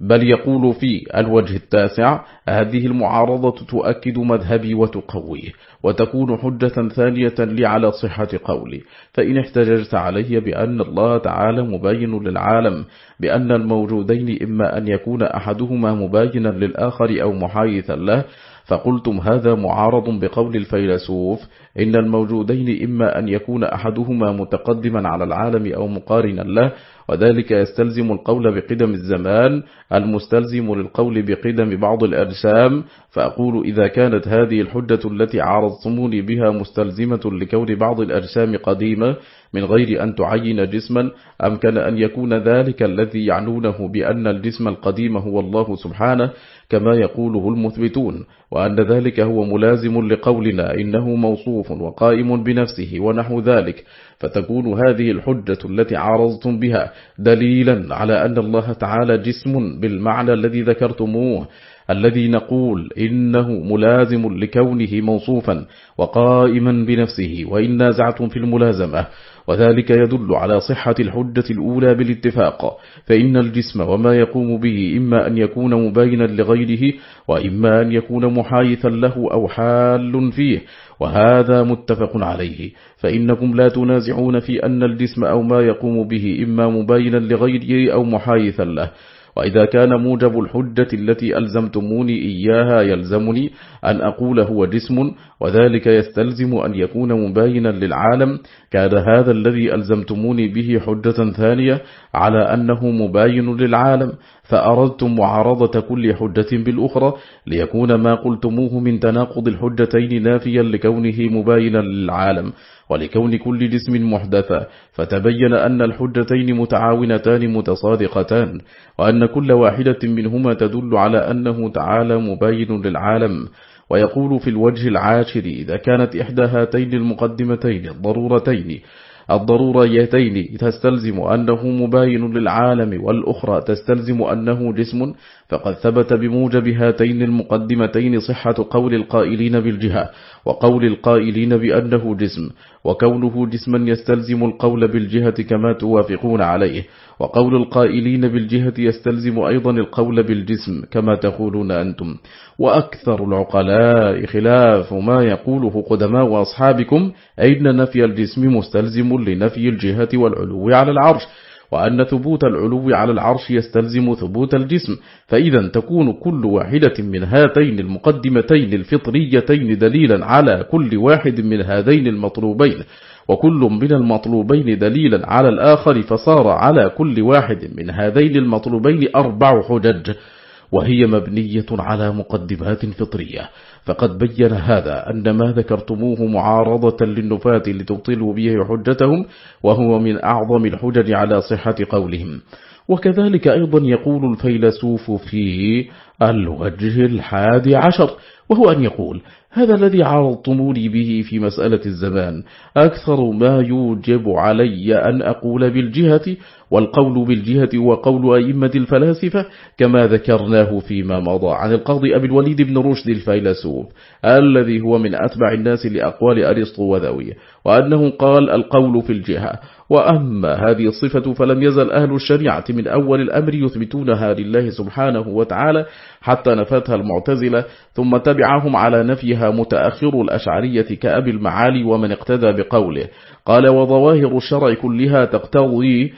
بل يقول في الوجه التاسع هذه المعارضة تؤكد مذهبي وتقويه وتكون حجة ثانية لي على صحة قولي. فإن احتججت علي بأن الله تعالى مبين للعالم بأن الموجودين إما أن يكون أحدهما مباينا للآخر أو محايثا له فقلتم هذا معارض بقول الفيلسوف إن الموجودين إما أن يكون أحدهما متقدما على العالم أو مقارنا له وذلك يستلزم القول بقدم الزمان المستلزم للقول بقدم بعض الأجسام فأقول إذا كانت هذه الحجة التي عارضتموني بها مستلزمة لكون بعض الأجسام قديمة من غير أن تعين جسما أمكن أن يكون ذلك الذي يعنونه بأن الجسم القديم هو الله سبحانه كما يقوله المثبتون وأن ذلك هو ملازم لقولنا إنه موصوف وقائم بنفسه ونحو ذلك. فتكون هذه الحجة التي عارضتم بها دليلا على أن الله تعالى جسم بالمعنى الذي ذكرتموه. الذي نقول إنه ملازم لكونه موصوفا وقائما بنفسه وإن نازعتم في الملازمة وذلك يدل على صحة الحجة الأولى بالاتفاق فإن الجسم وما يقوم به إما أن يكون مباينا لغيره وإما أن يكون محايثا له أو حال فيه وهذا متفق عليه فإنكم لا تنازعون في أن الجسم أو ما يقوم به إما مباينا لغيره أو محايثا له. وإذا كان موجب الحجة التي ألزمتموني إياها يلزمني أن أقول هو جسم وذلك يستلزم أن يكون مباينا للعالم كان هذا الذي ألزمتموني به حجة ثانية على أنه مباين للعالم فأردتم معارضة كل حجة بالأخرى ليكون ما قلتموه من تناقض الحجتين نافيا لكونه مباينا للعالم. ولكون كل جسم محدثا فتبين أن الحجتين متعاونتان متصادقتان وأن كل واحدة منهما تدل على أنه تعالى مباين للعالم. ويقول في الوجه العاشر إذا كانت إحدى هاتين المقدمتين الضرورتين الضروريتين تستلزم أنه مباين للعالم والأخرى تستلزم أنه جسم. فقد ثبت بموجب هاتين المقدمتين صحة قول القائلين بالجهة وقول القائلين بأنه جسم وكونه جسما يستلزم القول بالجهة كما توافقون عليه. وقول القائلين بالجهة يستلزم أيضا القول بالجسم كما تقولون أنتم. وأكثر العقلاء خلاف ما يقوله قدماء أصحابكم أين نفي الجسم مستلزم لنفي الجهة والعلو على العرش؟ وأن ثبوت العلو على العرش يستلزم ثبوت الجسم. فإذا تكون كل واحدة من هاتين المقدمتين الفطريتين دليلا على كل واحد من هذين المطلوبين. وكل من المطلوبين دليلا على الآخر فصار على كل واحد من هذين المطلوبين أربع حجج وهي مبنية على مقدمات فطرية. فقد بين هذا أن ما ذكرتموه معارضة للنفاة لتبطلوا به حجتهم وهو من أعظم الحجج على صحة قولهم. وكذلك أيضا يقول الفيلسوف في الوجه الحادي عشر وهو أن يقول هذا الذي عرضتموني به في مسألة الزمان. أكثر ما يوجب علي أن أقول بالجهة والقول بالجهة وقول أئمة الفلاسفة كما ذكرناه فيما مضى عن القاضي أبي الوليد بن رشد الفيلسوف الذي هو من أتبع الناس لأقوال أرسطو وذويه وأنه قال القول في الجهة. وأما هذه الصفة فلم يزل أهل الشريعة من أول الأمر يثبتونها لله سبحانه وتعالى حتى نفتها المعتزلة ثم تبعهم على نفيها متأخر الأشعرية كأبي المعالي ومن اقتدى بقوله. قال وظواهر الشرع كلها تقتضي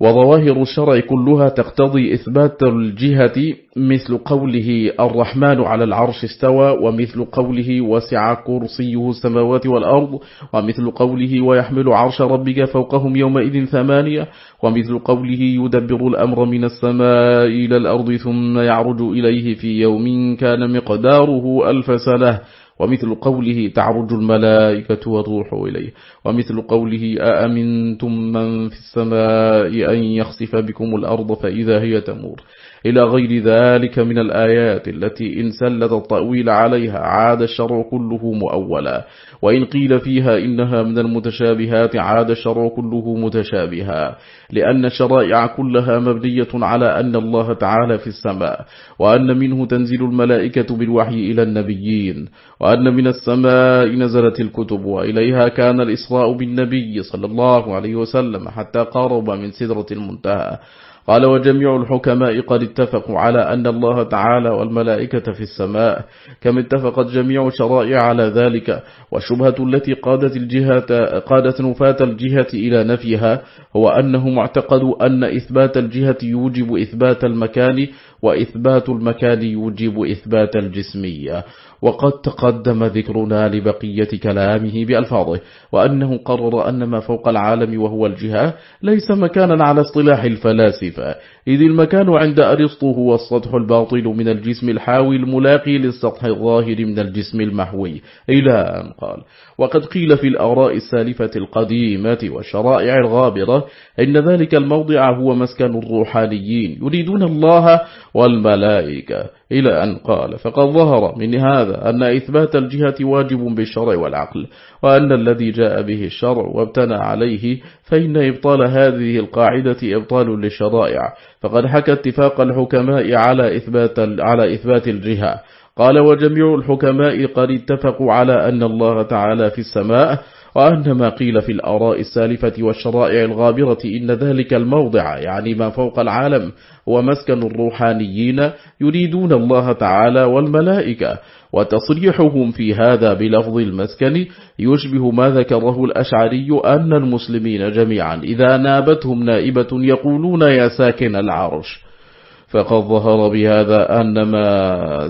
وظواهر الشرع كلها تقتضي إثبات الجهة مثل قوله الرحمن على العرش استوى ومثل قوله وسع كرسيه السماوات والأرض ومثل قوله ويحمل عرش ربك فوقهم يومئذ ثمانية ومثل قوله يدبر الأمر من السماء إلى الأرض ثم يعرج إليه في يوم كان مقداره ألف سنة. ومثل قوله تعرج الملائكة والروح إليه. ومثل قوله أأمنتم من في السماء أن يخسف بكم الأرض فإذا هي تمور. إلى غير ذلك من الآيات التي إن سلت التأويل عليها عاد الشرع كله مؤولا. وإن قيل فيها إنها من المتشابهات عاد الشرع كله متشابها. لأن الشرائع كلها مبنية على أن الله تعالى في السماء وأن منه تنزل الملائكة بالوحي إلى النبيين وأن من السماء نزلت الكتب وإليها كان الإسراء بالنبي صلى الله عليه وسلم حتى قارب من سدرة المنتهى. قال وجميع الحكماء قد اتفقوا على أن الله تعالى والملائكة في السماء. كما اتفقت جميع شرائع على ذلك والشبهة التي قادت, الجهة قادت نفاة الجهة إلى نفيها هو أنهم اعتقدوا أن إثبات الجهة يوجب إثبات المكان وإثبات المكان يوجب إثبات الجسمية. وقد تقدم ذكرنا لبقية كلامه بألفاظه وأنه قرر أن ما فوق العالم وهو الجهة ليس مكانا على اصطلاح الفلاسفة إذ المكان عند أرسطو هو السطح الباطل من الجسم الحاوي الملاقي للسطح الظاهر من الجسم المحوي. إلى أن قال وقد قيل في الآراء السالفة القديمة والشرائع الغابرة إن ذلك الموضع هو مسكن الروحانيين يريدون الله والملائكة. إلى أن قال فقد ظهر من هذا أن إثبات الجهة واجب بالشرع والعقل وأن الذي جاء به الشرع وابتنى عليه فإن إبطال هذه القاعدة إبطال للشرائع. فقد حكى اتفاق الحكماء على إثبات, على إثبات الجهة. قال وجميع الحكماء قد اتفقوا على أن الله تعالى في السماء وأن ما قيل في الآراء السالفة والشرائع الغابرة إن ذلك الموضع يعني ما فوق العالم هو مسكن الروحانيين يريدون الله تعالى والملائكة وتصريحهم في هذا بلفظ المسكن يشبه ما ذكره الأشعري أن المسلمين جميعا إذا نابتهم نائبة يقولون يا ساكن العرش. فقد ظهر بهذا أن ما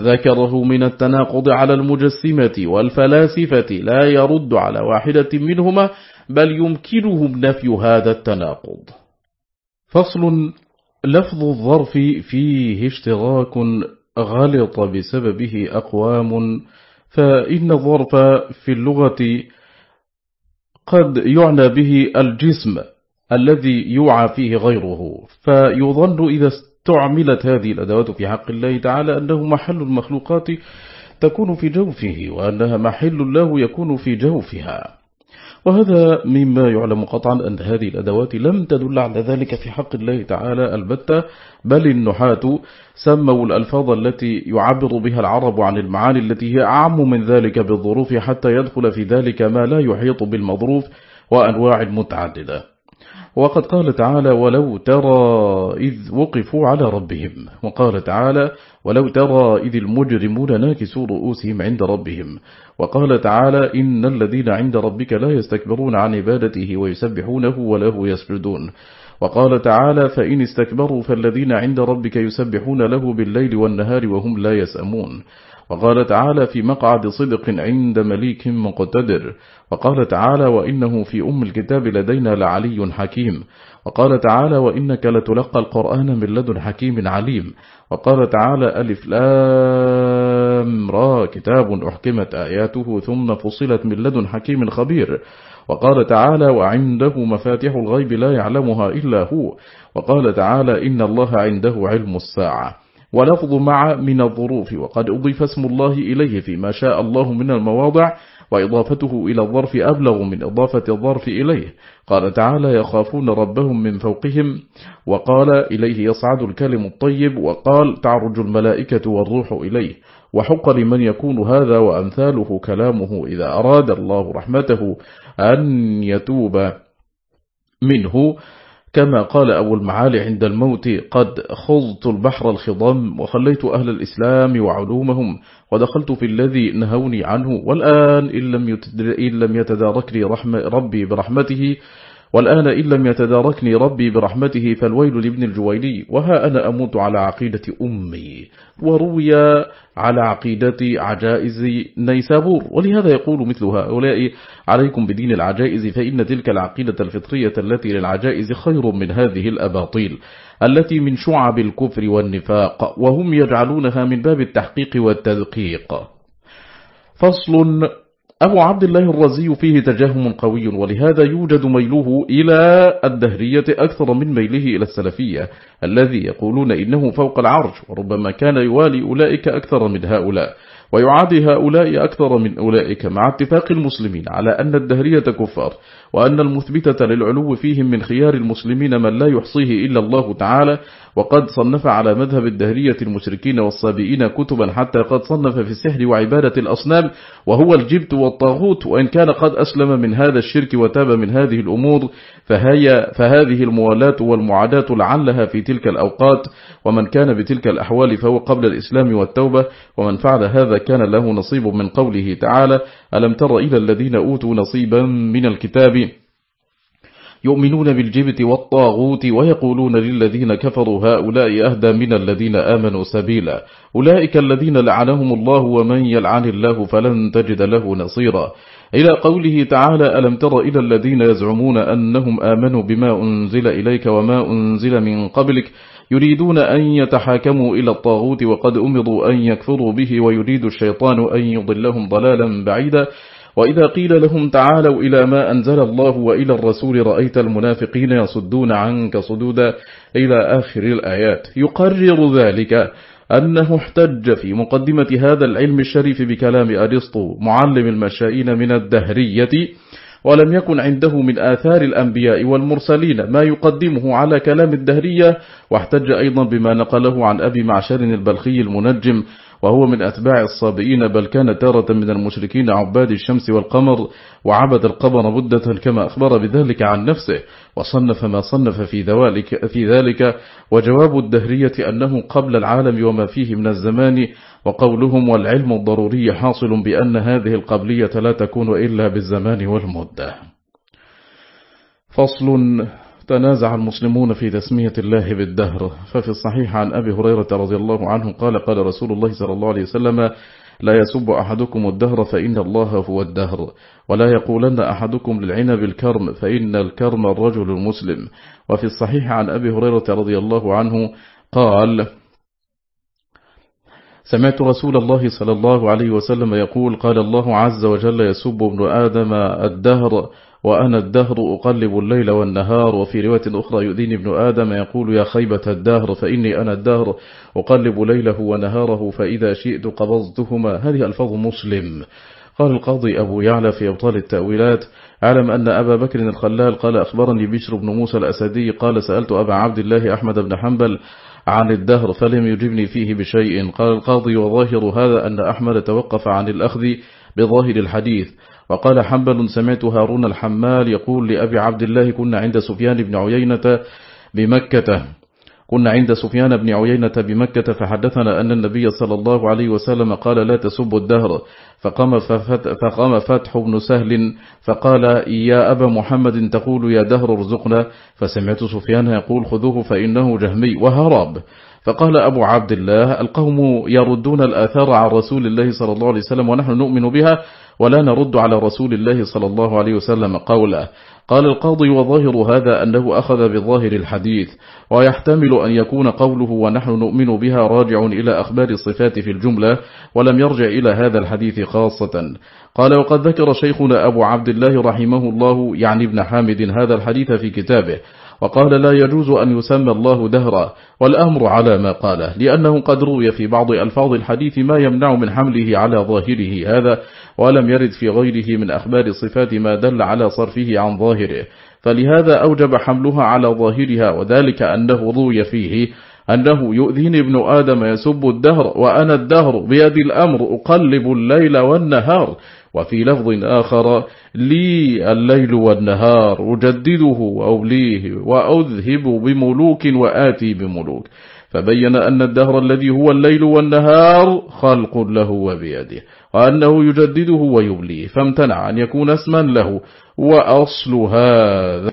ذكره من التناقض على المجسمة والفلاسفة لا يرد على واحدة منهما بل يمكنهم نفي هذا التناقض. فصل لفظ الظرف فيه اشتراك غلط بسببه أقوام فإن الظرف في اللغة قد يعنى به الجسم الذي يوعى فيه غيره فيظن إذا تعملت هذه الأدوات في حق الله تعالى أنه محل المخلوقات تكون في جوفه وأنها محل له يكون في جوفها. وهذا مما يعلم قطعا أن هذه الأدوات لم تدل على ذلك في حق الله تعالى البتة بل النحاة سموا الألفاظ التي يعبر بها العرب عن المعاني التي هي أعم من ذلك بالظروف حتى يدخل في ذلك ما لا يحيط بالمظروف وأنواع متعددة وقد قال تعالى ولو ترى إذ وقفوا على ربهم. وقال تعالى ولو ترى إذ المجرمون ناكسوا رؤوسهم عند ربهم. وقال تعالى إن الذين عند ربك لا يستكبرون عن عبادته ويسبحونه وله يسجدون. وقال تعالى فإن استكبروا فالذين عند ربك يسبحون له بالليل والنهار وهم لا يسأمون. وقال تعالى في مقعد صدق عند مليك مقتدر. وقال تعالى وإنه في أم الكتاب لدينا لعلي حكيم. وقال تعالى وإنك لتلقى القرآن من لدن حكيم عليم. وقال تعالى ألف لام را كتاب أحكمت آياته ثم فصلت من لدن حكيم خبير. وقال تعالى وعنده مفاتيح الغيب لا يعلمها إلا هو. وقال تعالى إن الله عنده علم الساعة. ولفظ مع من الظروف وقد أضيف اسم الله إليه فيما شاء الله من المواضع وإضافته إلى الظرف أبلغ من إضافة الظرف إليه. قال تعالى يخافون ربهم من فوقهم. وقال إليه يصعد الكلم الطيب وقال تعرج الملائكة والروح إليه. وحق لمن يكون هذا وأمثاله كلامه إذا أراد الله رحمته أن يتوب منه. كما قال أبو المعالي عند الموت قد خضت البحر الخضم وخليت أهل الإسلام وعلومهم ودخلت في الذي نهوني عنه والآن إن لم, إن يتداركني رحمة ربي برحمته والآن إن لم يتداركني ربي برحمته فالويل لابن الجويلي وها أنا أموت على عقيدة أمي وروي على عقيدة عجائز نيسابور ولهذا يقول مثل هؤلاء عليكم بدين العجائز فإن تلك العقيدة الفطرية التي للعجائز خير من هذه الأباطيل التي من شعب الكفر والنفاق وهم يجعلونها من باب التحقيق والتدقيق. فصل أبو عبد الله الرزي فيه تجهم قوي ولهذا يوجد ميله إلى الدهرية أكثر من ميله إلى السلفية الذي يقولون إنه فوق العرش وربما كان يوالي أولئك أكثر من هؤلاء. ويعادي هؤلاء أكثر من أولئك مع اتفاق المسلمين على أن الدهرية كفار وأن المثبتة للعلو فيهم من خيار المسلمين من لا يحصيه إلا الله تعالى وقد صنف على مذهب الدهرية المشركين والصابئين كتبا حتى قد صنف في السحر وعبادة الأصنام وهو الجبت والطاغوت وإن كان قد أسلم من هذا الشرك وتاب من هذه الأمور فهي فهذه الموالاة والمعاداة لعلها في تلك الأوقات ومن كان بتلك الأحوال فهو قبل الإسلام والتوبة ومن فعل هذا كان له نصيب من قوله تعالى ألم تر إلى الذين أوتوا نصيبا من الكتاب يؤمنون بالجبت والطاغوت ويقولون للذين كفروا هؤلاء أهدى من الذين آمنوا سبيلا. أولئك الذين لعنهم الله ومن يلعن الله فلن تجد له نصيرا. إلى قوله تعالى ألم تر إلى الذين يزعمون أنهم آمنوا بما أنزل إليك وما أنزل من قبلك يريدون أن يتحاكموا إلى الطاغوت وقد أمروا أن يكفروا به ويريد الشيطان أن يضلهم ضلالا بعيدا. وإذا قيل لهم تعالوا إلى ما أنزل الله وإلى الرسول رأيت المنافقين يصدون عنك صدودا إلى آخر الآيات. يقرر ذلك أنه احتج في مقدمة هذا العلم الشريف بكلام أرسطو معلم المشائين من الدهرية ولم يكن عنده من آثار الأنبياء والمرسلين ما يقدمه على كلام الدهرية واحتج أيضا بما نقله عن أبي معشر البلخي المنجم وهو من أتباع الصابئين بل كان تارة من المشركين عباد الشمس والقمر وعبد القبر مدة كما أخبر بذلك عن نفسه وصنف ما صنف في ذلك, في ذلك وجواب الدهرية أنه قبل العالم وما فيه من الزمان وقولهم والعلم الضروري حاصل بأن هذه القبلية لا تكون إلا بالزمان والمدة. فصل تنازع المسلمون في تسمية الله بالدهر. ففي الصحيح عن أبي هريرة رضي الله عنه قال قال رسول الله صلى الله عليه وسلم لا يسب أحدكم الدهر فإن الله هو الدهر ولا يقولن أحدكم للعنب الكرم فإن الكرم الرجل المسلم. وفي الصحيح عن أبي هريرة رضي الله عنه قال سمعت رسول الله صلى الله عليه وسلم يقول قال الله عز وجل يسب ابن آدم الدهر وأنا الدهر أقلب الليل والنهار وفي رواية أخرى يؤذيني ابن آدم يقول يا خيبة الدهر فإني أنا الدهر أقلب ليله ونهاره فإذا شئت قبضتهما. هذه ألفاظ مسلم. قال القاضي أبو يعلى في أبطال التأويلات أعلم أن أبا بكر الخلال قال أخبرني بشر بن موسى الأسدي قال سألت أبا عبد الله أحمد بن حنبل عن الدهر فلم يجبني فيه بشيء. قال القاضي وظاهر هذا أن أحمد توقف عن الأخذ بظاهر الحديث وقال حنبل سمعت هارون الحمال يقول لأبي عبد الله كنا عند سفيان بن عيينة بمكة. كنا عند سفيان بن عيينة بمكة فحدثنا أن النبي صلى الله عليه وسلم قال لا تسبوا الدهر. فقام, فقام فتح بن سهل فقال يا أبا محمد تقول يا دهر ارزقنا. فسمعت سفيان يقول خذوه فإنه جهمي وهرب. فقال أبو عبد الله القوم يردون الآثار عن رسول الله صلى الله عليه وسلم ونحن نؤمن بها ولا نرد على رسول الله صلى الله عليه وسلم قوله. قال القاضي وظاهر هذا أنه أخذ بظاهر الحديث ويحتمل أن يكون قوله ونحن نؤمن بها راجع إلى أخبار الصفات في الجملة ولم يرجع إلى هذا الحديث خاصة. قال وقد ذكر شيخنا أبو عبد الله رحمه الله يعني ابن حامد هذا الحديث في كتابه. وقال لا يجوز أن يسمى الله دهرا والأمر على ما قاله لأنه قد روي في بعض ألفاظ الحديث ما يمنع من حمله على ظاهره هذا ولم يرد في غيره من أخبار الصفات ما دل على صرفه عن ظاهره فلهذا أوجب حملها على ظاهرها وذلك أنه روي فيه أنه يؤذيني ابن آدم يسب الدهر وأنا الدهر بيد الأمر أقلب الليل والنهار. وفي لفظ آخر لي الليل والنهار أجدده وأوليه وأذهب بملوك وآتي بملوك. فبين أن الدهر الذي هو الليل والنهار خلق له وبيده وأنه يجدده ويبليه فامتنع أن يكون اسما له وأصل هذا